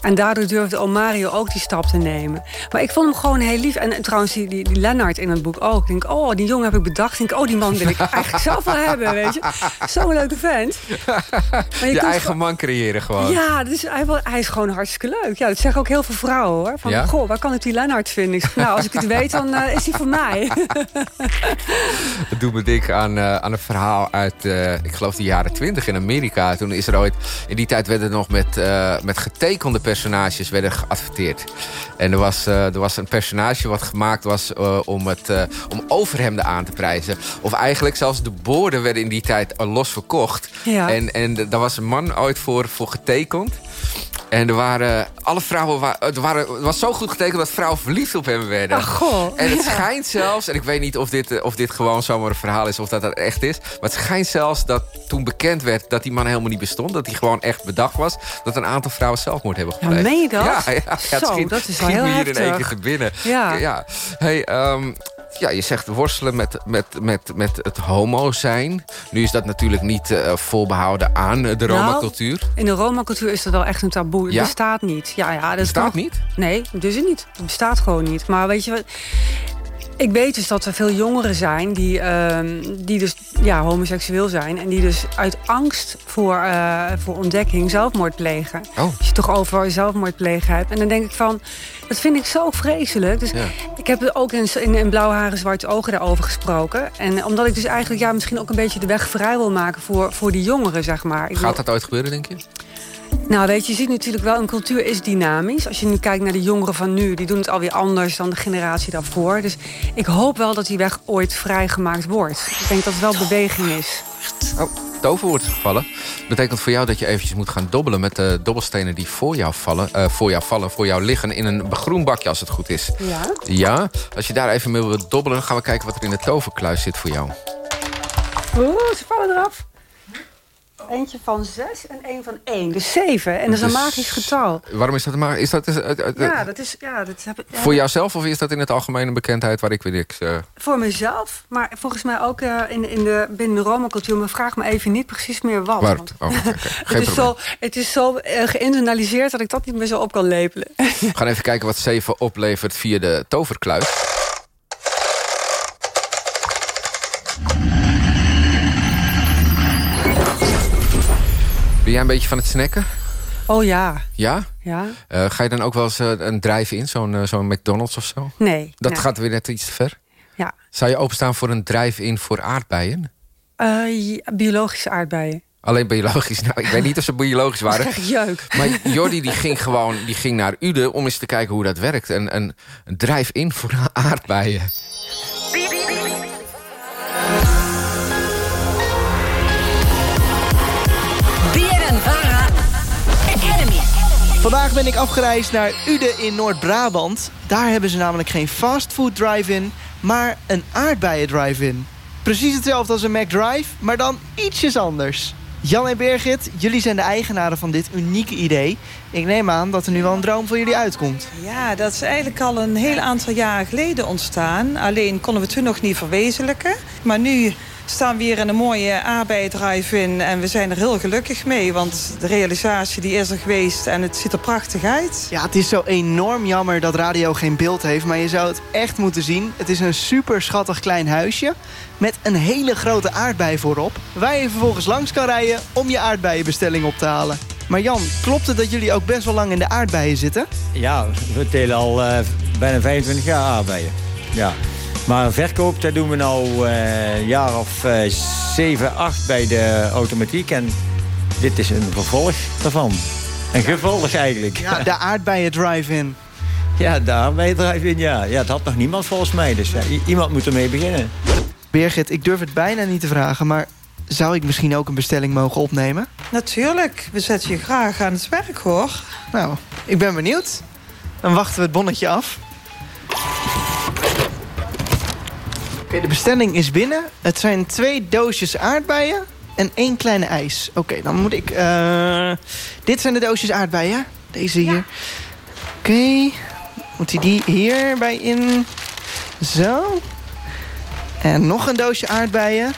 En daardoor durfde Omario ook die stap te nemen. Maar ik vond hem gewoon heel lief. En, en trouwens, die, die, die Lennart in het boek ook. Ik denk, oh, die jongen heb ik bedacht. Ik denk, oh, die man wil ik eigenlijk zelf wel hebben, weet je. Zo'n leuke vent. Maar Je, eigen gewoon- man creëren gewoon. Ja, dus hij, hij is gewoon hartstikke leuk. Ja, dat zeggen ook heel veel vrouwen, hoor. Van, Ja? goh, waar kan ik die Lennart vinden? Ik zeg, nou, als ik het weet, dan eh, is hij voor mij. Het doet me denken aan, eh, aan een verhaal uit, eh, ik geloof de jaren twintig in Amerika. Toen is er ooit, in die tijd werden er nog met, met getekende personages werden geadverteerd. En er was, eh, er was een personage wat gemaakt was eh, om, het, eh, om overhemden aan te prijzen. Of eigenlijk zelfs de boorden werden in die tijd al los verkocht. Ja. En, en daar was een man ooit voor, voor getekend. En er waren, alle vrouwen, wa- het, waren, het was zo goed getekend dat vrouwen verliefd op hem werden. Ach, goh. En het Ja. schijnt zelfs, en ik weet niet of dit, eh, of dit gewoon zomaar een verhaal is of dat dat echt is. Maar het schijnt zelfs dat toen bekend werd dat die man helemaal niet bestond. Dat hij gewoon echt bedacht was. Dat een aantal vrouwen zelfmoord hebben Ja, gepleegd. meen je dat? Ja, ja, ja, het Zo, schiet, dat is wel schiet heel me hier in één keer te binnen. Ja. ja. Hey, ehm, ja, je zegt worstelen met, met, met, met het homo zijn. Nu is dat natuurlijk niet uh, volbehouden aan de Nou, Roma-cultuur. In de Roma-cultuur is dat wel echt een taboe. Het Ja? bestaat niet. Ja, ja, dat Bestaat nog- niet? Nee, dus het niet. Het bestaat gewoon niet. Maar weet je wat... Ik weet dus dat er veel jongeren zijn die, ehm, die dus ja, homoseksueel zijn. En die dus uit angst voor, eh, voor ontdekking zelfmoord plegen. Oh. Als je het toch over zelfmoord plegen hebt. En dan denk ik van, dat vind ik zo vreselijk. Dus Ja. ik heb ook in, in, in Blauwe Haren, Zwarte Ogen daarover gesproken. En omdat ik dus eigenlijk ja, misschien ook een beetje de weg vrij wil maken voor, voor die jongeren, zeg maar. Ik Gaat dat ooit gebeuren, denk je? Nou, weet je, je ziet natuurlijk wel, een cultuur is dynamisch. Als je nu kijkt naar de jongeren van nu, die doen het alweer anders dan de generatie daarvoor. Dus ik hoop wel dat die weg ooit vrijgemaakt wordt. Ik denk dat het wel beweging is. Oh, het overwoord is gevallen. betekent voor jou dat je eventjes moet gaan dobbelen... met de dobbelstenen die voor jou vallen, eh, voor jou vallen, voor jou liggen... in een groen bakje als het goed is. Ja. Ja, als je daar even mee wilt dobbelen... gaan we kijken wat er in de toverkluis zit voor jou. Oeh, ze vallen eraf. Eentje van zes en één van één. Dus zeven. En dat is een Dus- magisch getal. Waarom is dat maar? Is dat, is, Ja, dat is... Ja, dat heb, ik- ja. Voor jouzelf of is dat in het algemeen een bekendheid waar ik weer niks... eh, Voor mezelf, maar volgens mij ook eh, in, in de, binnen de Roma-cultuur. Maar vraag me even niet precies meer wat. want Oh, het, is zo, het is zo eh, geïnternaliseerd dat ik dat niet meer zo op kan lepelen. We gaan even kijken wat 7 oplevert via de toverkluis. Ben jij een beetje van het snacken? Oh ja, Ja? ja. Eh, ga je dan ook wel eens eh, een drive-in, zo'n eh, zo'n McDonald's of zo? Nee. Dat nee. gaat weer net iets te ver. Ja. Zou je openstaan voor een drive-in voor aardbeien? Eh, ja, biologische aardbeien. Alleen biologisch. Nou, ik weet niet of ze biologisch waren. Echt jeuk. Maar Jordi die ging gewoon die ging naar Uden om eens te kijken hoe dat werkt. En een, een drive-in voor aardbeien. Vandaag ben ik afgereisd naar Uden in Noord-Brabant. Daar hebben ze namelijk geen fastfood drive-in, maar een aardbeien drive-in. Precies hetzelfde als een McDrive, maar dan ietsjes anders. Jan en Birgit, jullie zijn de eigenaren van dit unieke idee. Ik neem aan dat er nu wel een droom voor jullie uitkomt. Ja, dat is eigenlijk al een heel aantal jaren geleden ontstaan. Alleen konden we toen nog niet verwezenlijken. Maar nu staan we hier in een mooie aardbeidrive-in en we zijn er heel gelukkig mee. Want de realisatie die is er geweest en het ziet er prachtig uit. Ja, het is zo enorm jammer dat radio geen beeld heeft, maar je zou het echt moeten zien. Het is een super schattig klein huisje met een hele grote aardbei voorop... waar je vervolgens langs kan rijden om je aardbeienbestelling op te halen. Maar Jan, klopt het dat jullie ook best wel lang in de aardbeien zitten? Ja, we telen al eh, bijna 25 jaar aardbeien. Ja. Maar verkoop, dat doen we nou eh, een jaar of eh 7, 8 bij de automatiek. En dit is een vervolg daarvan. Een gevolg eigenlijk. Ja, de aardbeien drive-in. Ja, daar bij drive-in, ja. Ja, het had nog niemand volgens mij. Dus ja, iemand moet ermee beginnen. Birgit, ik durf het bijna niet te vragen, maar zou ik misschien ook een bestelling mogen opnemen? Natuurlijk, we zetten je graag aan het werk hoor. Nou, ik ben benieuwd. Dan wachten we het bonnetje af. Oké, de bestelling is binnen. Het zijn twee doosjes aardbeien en één kleine ijs. Oké, dan moet ik... eh, dit zijn de doosjes aardbeien. Deze hier. Oké. Moet hij die hierbij in? Zo. En nog een doosje aardbeien.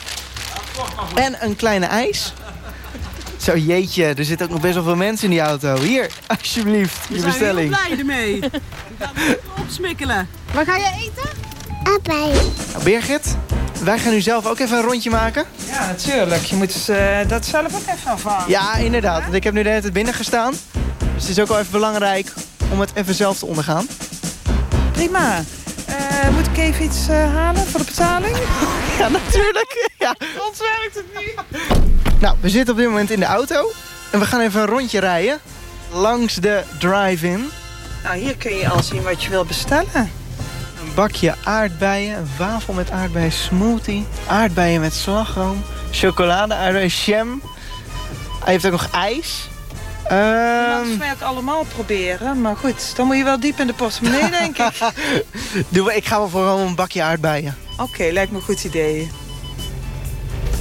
En een kleine ijs. Zo, jeetje, er zitten ook nog best wel veel mensen in die auto. Hier, alsjeblieft, je bestelling. blij ermee. We gaan het opsmikkelen. Wat ga je eten? Nou, Birgit, wij gaan nu zelf ook even een rondje maken. Ja, natuurlijk. Je moet eh, dat zelf ook even ervaren. Ja, inderdaad. Want ik heb nu de hele tijd binnen gestaan. Dus het is ook wel even belangrijk om het even zelf te ondergaan. Prima. Eh, moet ik even iets eh, halen voor de betaling? Ja, natuurlijk. Ja. Ons werkt het niet. Nou, we zitten op dit moment in de auto. En we gaan even een rondje rijden. Langs de drive-in. Nou, hier kun je al zien wat je wil bestellen. Een bakje aardbeien. Een wafel met aardbeien smoothie. Aardbeien met slagroom. Chocolade, aardbeien, jam. Hij heeft ook nog ijs. Ehm, Dat wil ik allemaal proberen. Maar goed, dan moet je wel diep in de portemonnee, denk ik. Doe, ik ga wel voor een bakje aardbeien. Oké, lijkt me een goed idee.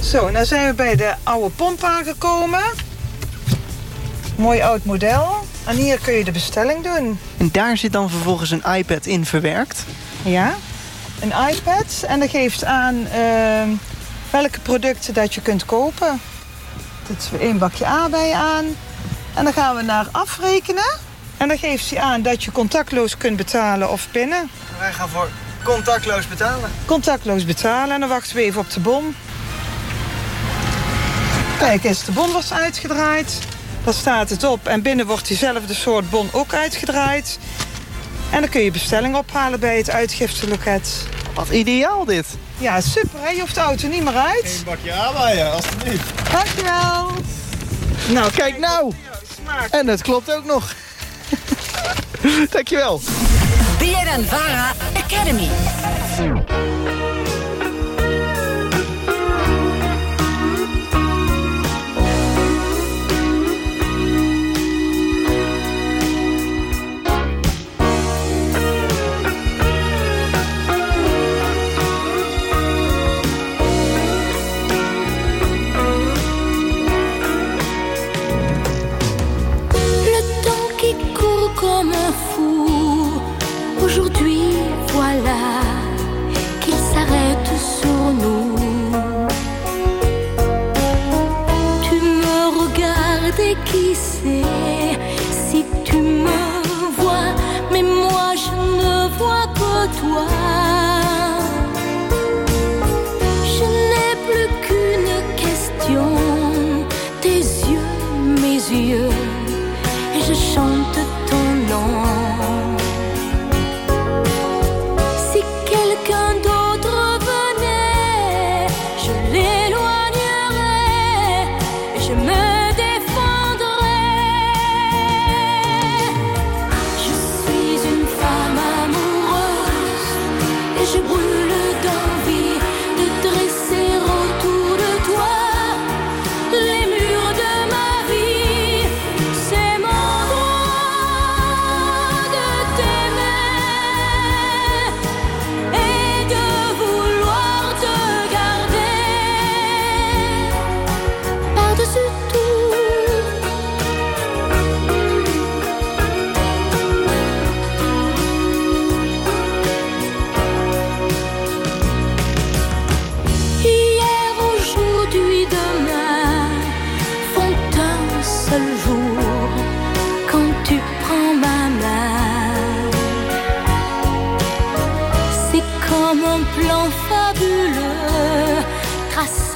Zo, nou zijn we bij de oude pomp aangekomen. Mooi oud model. En hier kun je de bestelling doen. En daar zit dan vervolgens een iPad in verwerkt. Ja. een iPad en dat geeft aan ehm, welke producten dat je kunt kopen. Dit is weer één bakje aardbeien aan. En dan gaan we naar afrekenen. En dan geeft hij aan dat je contactloos kunt betalen of pinnen. Wij gaan voor contactloos betalen. Contactloos betalen en dan wachten we even op de bon. Kijk eens, de bon was uitgedraaid. Daar staat het op. En binnen wordt diezelfde soort bon ook uitgedraaid. En dan kun je bestelling ophalen bij het uitgifteloket. Wat ideaal dit. Ja, super hè. Je hoeft de auto niet meer uit. Een bakje aardbeien, alstublieft. Dankjewel. Nou, kijk nou. En het klopt ook nog. Dankjewel. BNN Vara Academy. Plan fabuleux. Tracé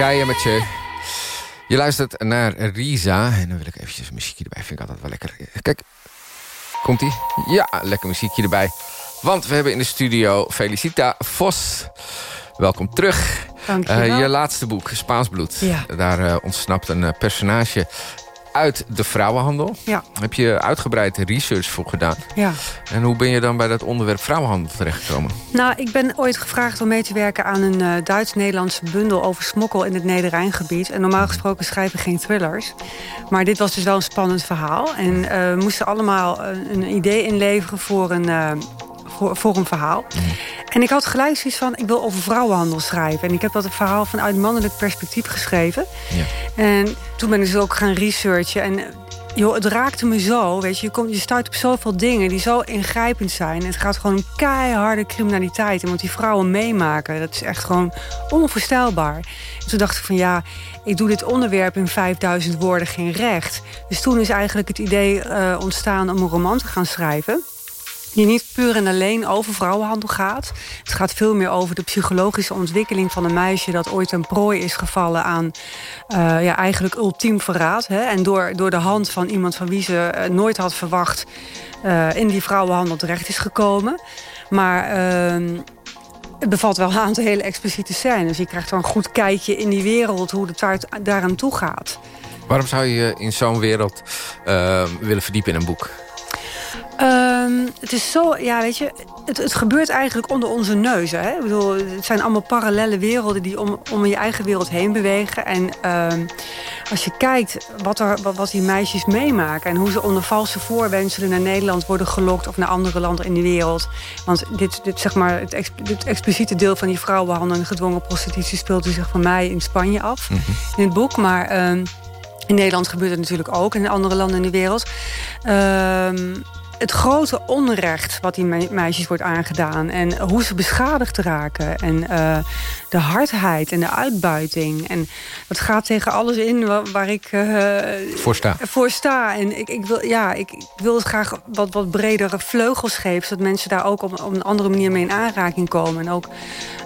garder. Mireille Mathieu. Je luistert naar Risa. En dan wil ik eventjes een muziekje erbij. Vind ik altijd wel lekker. Kijk, komt ie? Ja, lekker muziekje erbij. Want we hebben in de studio Felicita Vos. Welkom terug. Dank je wel. Eh, je laatste boek, Spaans Bloed. Ja. Daar eh, ontsnapt een eh, personage uit de vrouwenhandel. Ja. Heb je uitgebreid research voor gedaan. Ja. En hoe ben je dan bij dat onderwerp vrouwenhandel terechtgekomen? Nou, ik ben ooit gevraagd om mee te werken aan een eh, Duits-Nederlandse bundel over smokkel in het Nederrijngebied. En normaal gesproken schrijven geen thrillers. Maar dit was dus wel een spannend verhaal. En eh, we moesten allemaal een, een idee inleveren voor een, eh, voor, een verhaal. En ik had gelijk zoiets van, ik wil over vrouwenhandel schrijven. En ik heb dat verhaal vanuit mannelijk perspectief geschreven. En toen ben ik dus ook gaan researchen. En joh, het raakte me zo. Weet je, je, komt, je stuit op zoveel dingen die zo ingrijpend zijn. Het gaat gewoon om keiharde criminaliteit. En wat die vrouwen meemaken, dat is echt gewoon onvoorstelbaar. En toen dacht ik van ja, ik doe dit onderwerp in 5000 woorden geen recht. Dus toen is eigenlijk het idee eh, ontstaan om een roman te gaan schrijven die niet puur en alleen over vrouwenhandel gaat. Het gaat veel meer over de psychologische ontwikkeling van een meisje... dat ooit een prooi is gevallen aan eh, ja, eigenlijk ultiem verraad. Hè? En door, door de hand van iemand van wie ze eh, nooit had verwacht... eh, in die vrouwenhandel terecht is gekomen. Maar... ehm, het bevat wel een aantal hele expliciete scènes. Je krijgt wel een goed kijkje in die wereld, hoe het daar, daaraan toe gaat. Waarom zou je in zo'n wereld willen verdiepen in een boek? Ehm, het is zo, ja, weet je, het, het gebeurt eigenlijk onder onze neuzen. Hè? Ik bedoel, het zijn allemaal parallele werelden die om, om je eigen wereld heen bewegen. En ehm, als je kijkt wat, er, wat, wat die meisjes meemaken en hoe ze onder valse voorwenselen naar Nederland worden gelokt of naar andere landen in de wereld. Want dit, dit, zeg maar, het, ex, het expliciete deel van die vrouwenhandel en gedwongen prostitutie speelt zich van mij in Spanje af in het boek. Maar ehm, in Nederland gebeurt het natuurlijk ook en in andere landen in de wereld. Ehm, het grote onrecht wat die me- meisjes wordt aangedaan... en hoe ze beschadigd raken. En eh, de hardheid en de uitbuiting. En dat gaat tegen alles in wa- waar, ik eh, Voor sta. voor sta. En ik, ik, wil, ja, ik, ik wil het graag wat, wat bredere vleugels geven... zodat mensen daar ook op, op een andere manier mee in aanraking komen. En ook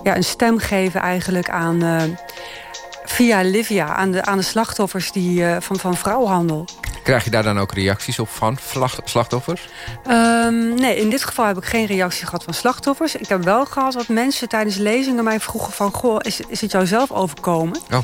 ja, een stem geven eigenlijk aan... eh, via Livia, aan de, aan de slachtoffers die, van, van vrouwenhandel. Krijg je daar dan ook reacties op van slachtoffers? Ehm, nee, in dit geval heb ik geen reactie gehad van slachtoffers. Ik heb wel gehad dat mensen tijdens lezingen mij vroegen van... Goh, is, is het jou zelf overkomen? Oh.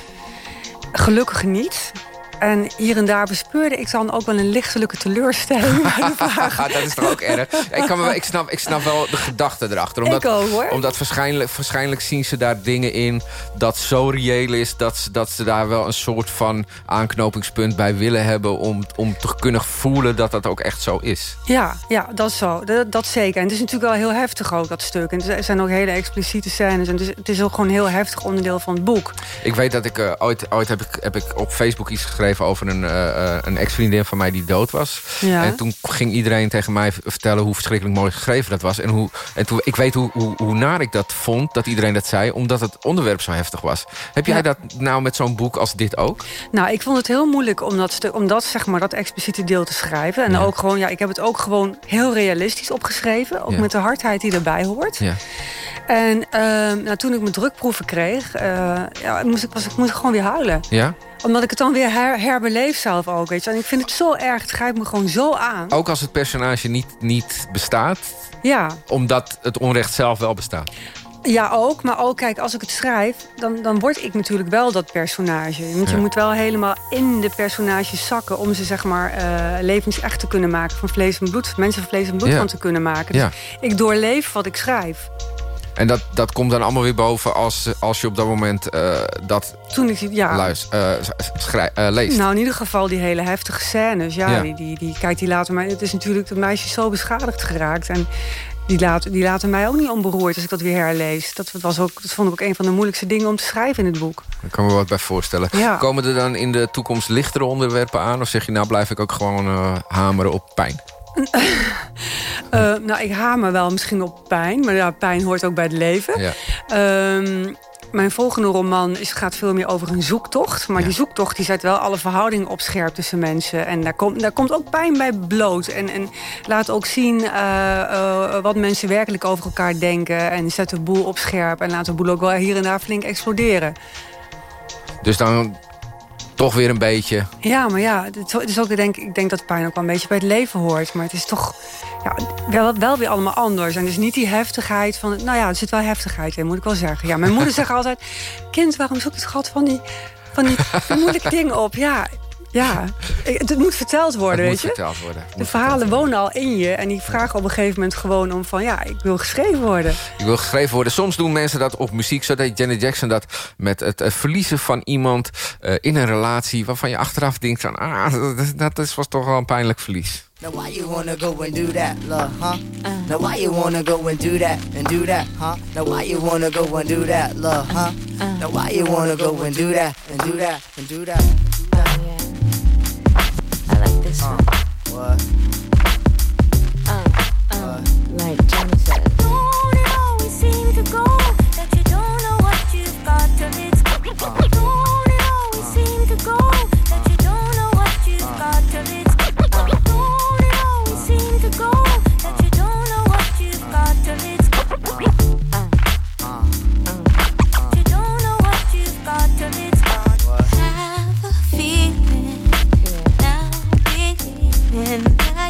Gelukkig niet. En hier en daar bespeurde ik dan ook wel een lichtelijke teleurstelling. dat is toch ook erg? Ik, kan me ik, snap, ik snap wel de gedachte erachter. Omdat, Ik ook, hoor. Omdat waarschijnlijk, waarschijnlijk zien ze daar dingen in... dat zo reëel is dat, ze- dat ze daar wel een soort van aanknopingspunt bij willen hebben... om, om te kunnen voelen dat dat ook echt zo is. Ja, ja, dat is zo. Dat, dat zeker. En het is natuurlijk wel heel heftig ook, dat stuk. En er zijn ook hele expliciete scènes. En het is, het is ook gewoon een heel heftig onderdeel van het boek. Ik weet dat ik eh, ooit, ooit heb, ik, heb ik op Facebook iets geschreven over een, eh, een ex-vriendin van mij die dood was. Ja. En toen ging iedereen tegen mij vertellen hoe verschrikkelijk mooi geschreven dat was. En, hoe, en toen, ik weet hoe, hoe, hoe naar ik dat vond, dat iedereen dat zei, omdat het onderwerp zo heftig was. Heb jij Ja. dat nou met zo'n boek als dit ook? Nou, ik vond het heel moeilijk om dat, om dat, zeg maar, dat expliciete deel te schrijven. En ook gewoon, ja, ik heb het ook gewoon heel realistisch opgeschreven. Ook met de hardheid die erbij hoort. Ja. En ehm, nou, toen ik mijn drukproeven kreeg, eh, ja, moest ik, was, ik moest gewoon weer huilen. Ja? Omdat ik het dan weer her, herbeleef zelf ook, weet je. En ik vind het zo erg, het grijpt me gewoon zo aan. Ook als het personage niet, niet bestaat, Ja, omdat het onrecht zelf wel bestaat. Ja, ook. Maar ook, kijk, als ik het schrijf... dan, dan word ik natuurlijk wel dat personage. Want je Ja. moet wel helemaal in de personages zakken... om ze, zeg maar, eh, levensecht te kunnen maken. Van vlees en bloed. Mensen van vlees en bloed Ja. van te kunnen maken. Dus Ja. ik doorleef wat ik schrijf. En dat, dat komt dan allemaal weer boven als, als je op dat moment eh, dat Toen ik, ja... eh, eh, leest. Nou, in ieder geval die hele heftige scènes. Ja, Ja. Die, die, die, kijk, die laten mij... Het is natuurlijk, dat meisje is zo beschadigd geraakt. En die laten, die laten mij ook niet onberoerd als ik dat weer herlees. Dat, was ook, dat vond ik ook een van de moeilijkste dingen om te schrijven in het boek. Daar kan me wat bij voorstellen. Ja. Komen er dan in de toekomst lichtere onderwerpen aan? Of zeg je nou blijf ik ook gewoon hameren op pijn? Eh, nou, ik hamer wel misschien op pijn. Maar ja, pijn hoort ook bij het leven. Ja. Ehm, mijn volgende roman is, gaat veel meer over een zoektocht. Maar die zoektocht die zet wel alle verhoudingen op scherp tussen mensen. En daar komt, daar komt ook pijn bij bloot. En, en laat ook zien eh, eh, wat mensen werkelijk over elkaar denken. En zet de boel op scherp. En laat de boel ook wel hier en daar flink exploderen. Dus dan toch weer een beetje. Ja, maar ja, het is- ook, ik, denk, ik denk dat pijn ook wel een beetje bij het leven hoort. Maar het is toch ja, wel, wel weer allemaal anders. En dus niet die heftigheid van... Nou ja, er zit wel heftigheid in, moet ik wel zeggen. Ja, mijn moeder zegt altijd... Kind, waarom zoekt het gat van die, van die moeilijke dingen op? Ja, ja. Het moet verteld worden, Het weet moet je? verteld worden. Het De verhalen wonen al in je. En die vragen op een gegeven moment gewoon om van... Ja, ik wil geschreven worden. Ik wil geschreven worden. Soms doen mensen dat op muziek. Zo deed Janet Jackson dat met het eh, verliezen van iemand eh, in een relatie... waarvan je achteraf denkt van... Ah, dat, dat is- was toch wel een pijnlijk verlies. Now why you wanna go and do that, love, huh? Now why you wanna go and do that and do that, huh? Now why you wanna go and do that, love, huh? Now why you wanna go and do that and do that and do that? this uh, one. What? Uh, uh, what? like Johnny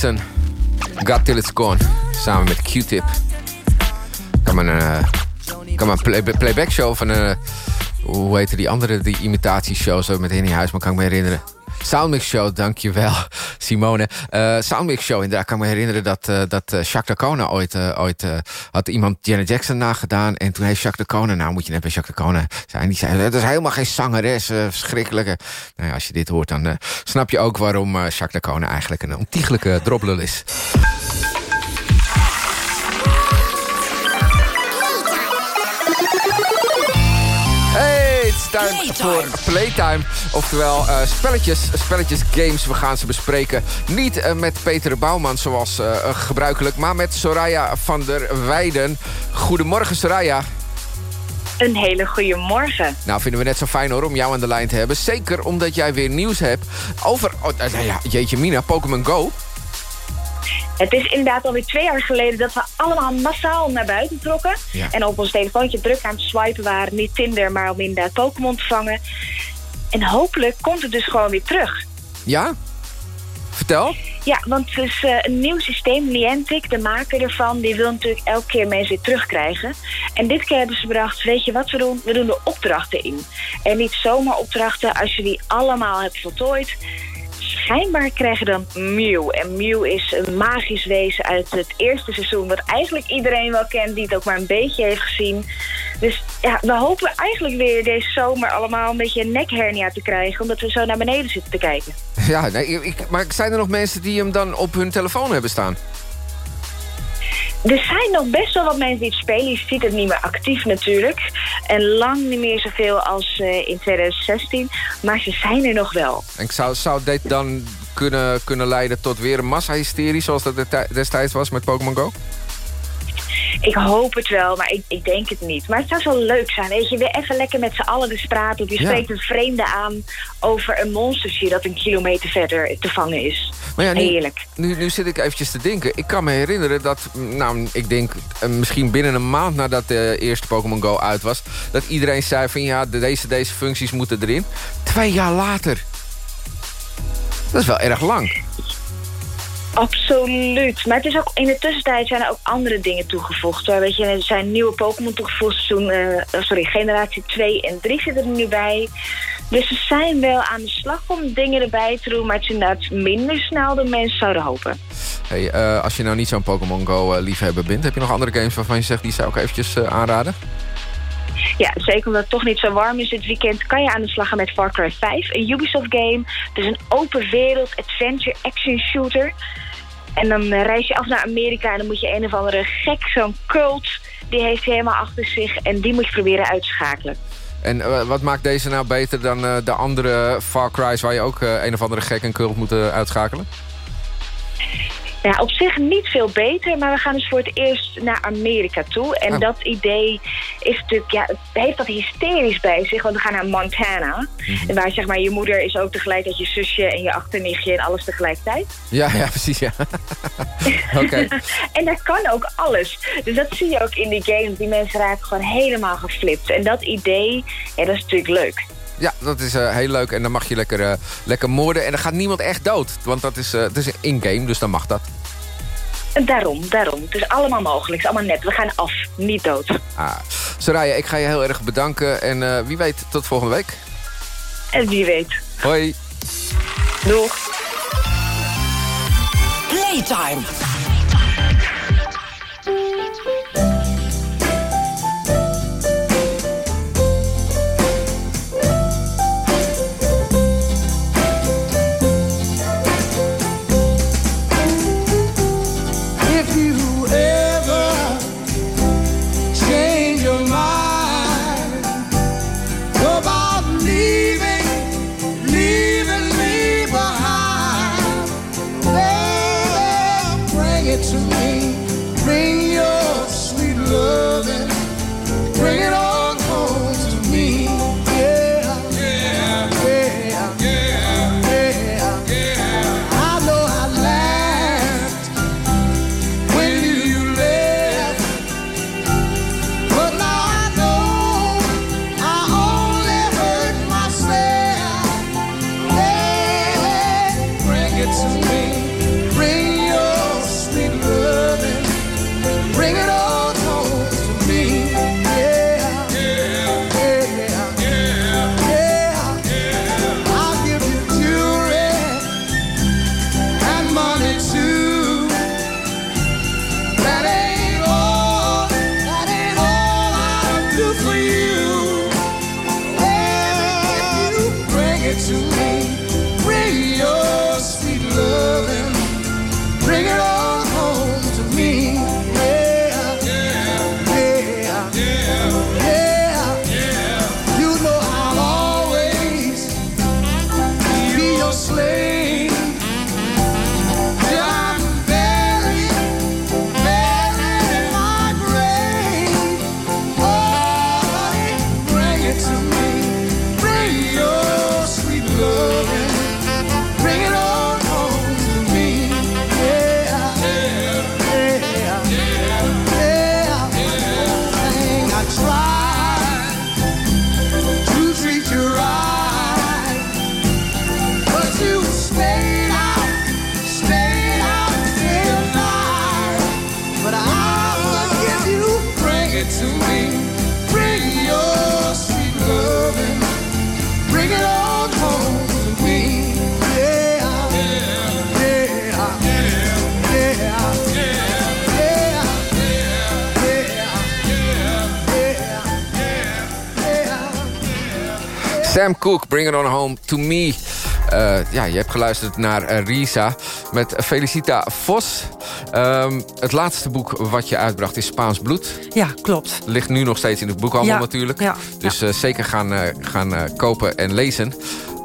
Jackson, Got Till It's Gone. Samen met Q-Tip. Kan een, eh, kan een play- playback show van een... hoe heette die andere die imitatieshow zo met Henny Huisman, kan ik me herinneren. Soundmix Show, dankjewel Simone. Eh Soundmix Show, inderdaad, kan me herinneren dat, eh dat eh, Jacques Dacona ooit, ooit had iemand Janet Jackson nagedaan. En toen heeft Jacques Dacona, nou moet je net bij Jacques Dacona zijn, die zei, dat is helemaal geen zangeres, verschrikkelijke. Nou ja, als je dit hoort, dan snap je ook waarom Jacques Dacona eigenlijk een ontiegelijke droplul is. Tijd voor Playtime. Oftewel eh, spelletjes, spelletjes, games. We gaan ze bespreken. Niet eh, met Peter Bouwman zoals eh, gebruikelijk... maar met Soraya van der Weijden. Goedemorgen, Soraya. Een hele goede morgen. Nou, vinden we net zo fijn hoor om jou aan de lijn te hebben. Zeker omdat jij weer nieuws hebt over... Oh, nou ja, jeetje mina, Pokémon Go. Het is inderdaad alweer twee jaar geleden dat we allemaal massaal naar buiten trokken. Ja. En op ons telefoontje druk aan het swipen waren. Niet Tinder, maar om inderdaad Pokémon te vangen. En hopelijk komt het dus gewoon weer terug. Ja? Vertel. Ja, want het is eh, een nieuw systeem, Niantic, de maker ervan, die wil natuurlijk elke keer mensen weer terugkrijgen. En dit keer hebben ze bedacht, weet je wat we doen? We doen er opdrachten in. En niet zomaar opdrachten, als je die allemaal hebt voltooid. Schijnbaar krijgen dan Mew. En Mew is een magisch wezen uit het eerste seizoen... wat eigenlijk iedereen wel kent, die het ook maar een beetje heeft gezien. Dus ja, we hopen eigenlijk weer deze zomer allemaal een beetje een nekhernia te krijgen... omdat we zo naar beneden zitten te kijken. Ja, nee, ik, maar zijn er nog mensen die hem dan op hun telefoon hebben staan? Er zijn nog best wel wat mensen die het spelen. Je ziet het niet meer actief natuurlijk. En lang niet meer zoveel als eh, in 2016. Maar ze zijn er nog wel. En zou, zou dit dan kunnen, kunnen leiden tot weer een massahysterie... zoals dat de- destijds was met Pokémon Go? Ik hoop het wel, maar ik, ik denk het niet. Maar het zou zo leuk zijn. Weet je, weer even lekker met z'n allen de straat op. Je Ja. spreekt een vreemde aan over een monstertje... dat een kilometer verder te vangen is. Maar ja, nu, Heerlijk. Nu, nu zit ik eventjes te denken. Ik kan me herinneren dat, nou, ik denk eh, misschien binnen een maand nadat de eerste Pokémon Go uit was... dat iedereen zei van ja, de- deze, deze functies moeten erin. Twee jaar later. Dat is wel erg lang. Absoluut. Maar het is ook, in de tussentijd zijn er ook andere dingen toegevoegd. Hoor. Weet je, er zijn nieuwe Pokémon toegevoegd. Seizoen, eh, sorry, generatie 2 en 3 zitten er nu bij. Dus ze zijn wel aan de slag om dingen erbij te doen. Maar het is inderdaad minder snel dan mensen zouden hopen. Hey, eh, als je nou niet zo'n Pokémon Go eh, liefhebber bent... heb je nog andere games waarvan je zegt... die zou ik eventjes eh, aanraden? Ja, zeker omdat het toch niet zo warm is dit weekend... kan je aan de slag gaan met Far Cry 5, een Ubisoft game. Het is een open wereld, adventure, action shooter. En dan eh, reis je af naar Amerika en dan moet je een of andere gek, zo'n cult... die heeft helemaal achter zich en die moet je proberen uit te schakelen. En eh, wat maakt deze nou beter dan eh, de andere Far Cry's... waar je ook een of andere gek en cult moet uitschakelen? Ja, op zich niet veel beter, maar we gaan dus voor het eerst naar Amerika toe. En Oh. dat idee is natuurlijk, ja, heeft dat hysterisch bij zich, want we gaan naar Montana. En waar zeg maar je moeder is ook tegelijkertijd je zusje en je achternichtje en alles tegelijkertijd. Ja, ja, precies, ja. Oké. En daar kan ook alles. Dus dat zie je ook in die game. Die mensen raken gewoon helemaal geflipt. En dat idee, ja, dat is natuurlijk leuk. Ja, dat is eh, heel leuk. En dan mag je lekker, eh, lekker moorden. En dan gaat niemand echt dood. Want dat is, eh, het is in-game, dus dan mag dat. Daarom, daarom. Het is allemaal mogelijk. Het is allemaal net. We gaan af, niet dood. Ah. Soraya, ik ga je heel erg bedanken. En eh, wie weet, tot volgende week. En wie weet. Hoi. Doeg. Playtime. Sam Cooke, Bring It On Home To Me. Eh, ja, je hebt geluisterd naar eh, Risa met Felicita Vos. Ehm, het laatste boek wat je uitbracht is Spaans Bloed. Ja, klopt. Ligt nu nog steeds in het boekhandel Ja, natuurlijk. ja, dus eh, zeker gaan, gaan kopen en lezen.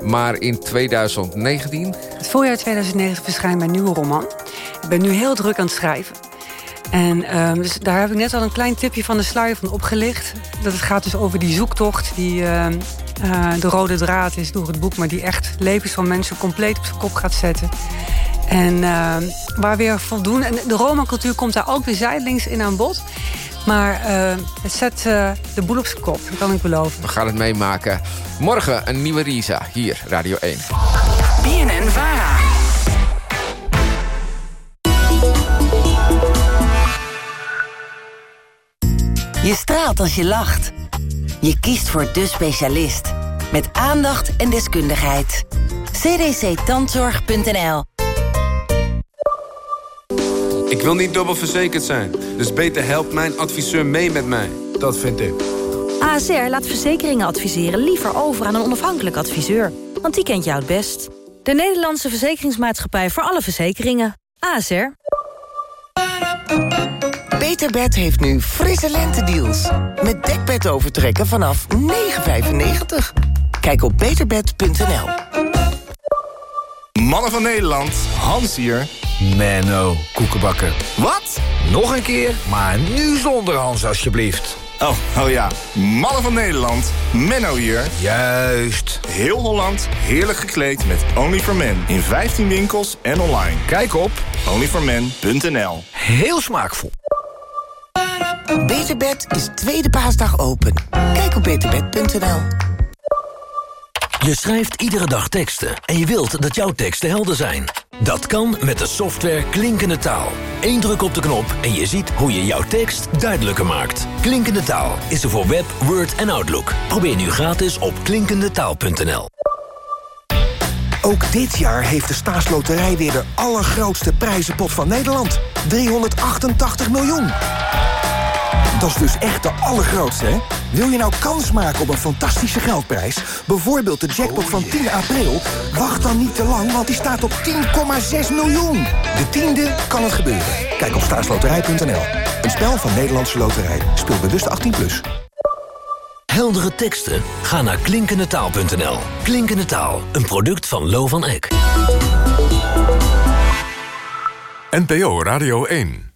Maar in 2019... Het voorjaar 2009 verschijnt mijn nieuwe roman. Ik ben nu heel druk aan het schrijven. En ehm, dus daar heb ik net al een klein tipje van de sluier van opgelicht. Dat het gaat dus over die zoektocht die ehm, eh, de rode draad is door het boek... maar die echt levens van mensen compleet op zijn kop gaat zetten. En ehm, waar weer voldoende... En de romancultuur komt daar ook weer zijdelings in aan bod. Maar ehm, het zet eh, de boel op zijn kop, dat kan ik beloven. We gaan het meemaken. Morgen een nieuwe Risa, hier, Radio 1. BNN Vara. Je straalt als je lacht. Je kiest voor de specialist. Met aandacht en deskundigheid. cdctandzorg.nl Ik wil niet dubbel verzekerd zijn, dus beter helpt mijn adviseur mee met mij. Dat vind ik. ASR laat verzekeringen adviseren liever over aan een onafhankelijk adviseur. Want die kent jou het best. De Nederlandse Verzekeringsmaatschappij voor alle verzekeringen. ASR. Beterbed heeft nu frisse lentedeals. Met dekbed overtrekken vanaf 9,95. Kijk op beterbed.nl. Mannen van Nederland, Hans hier. Menno, koekenbakken. Wat? Nog een keer, maar nu zonder Hans alsjeblieft. Oh, oh ja. Mannen van Nederland, Menno hier. Juist. Heel Holland, heerlijk gekleed met Only for Men. In 15 winkels en online. Kijk op onlyformen.nl Heel smaakvol. Beterbed is tweede paasdag open. Kijk op beterbed.nl. Je schrijft iedere dag teksten en je wilt dat jouw teksten helder zijn. Dat kan met de software Klinkende Taal. Eén druk op de knop en je ziet hoe je jouw tekst duidelijker maakt. Klinkende Taal is er voor Web, Word en Outlook. Probeer nu gratis op klinkendetaal.nl. Ook dit jaar heeft de staatsloterij weer de allergrootste prijzenpot van Nederland. 388 miljoen. Dat is dus echt de allergrootste, hè? Wil je nou kans maken op een fantastische geldprijs? Bijvoorbeeld de jackpot van 10 april? Wacht dan niet te lang, want die staat op 10,6 miljoen. De tiende kan het gebeuren. Kijk op staatsloterij.nl. Een spel van Nederlandse Loterij. Speel bewust 18+. Plus. Heldere teksten? Ga naar klinkendetaal.nl. Klinkende Taal, een product van Lo van Eck. NPO Radio 1.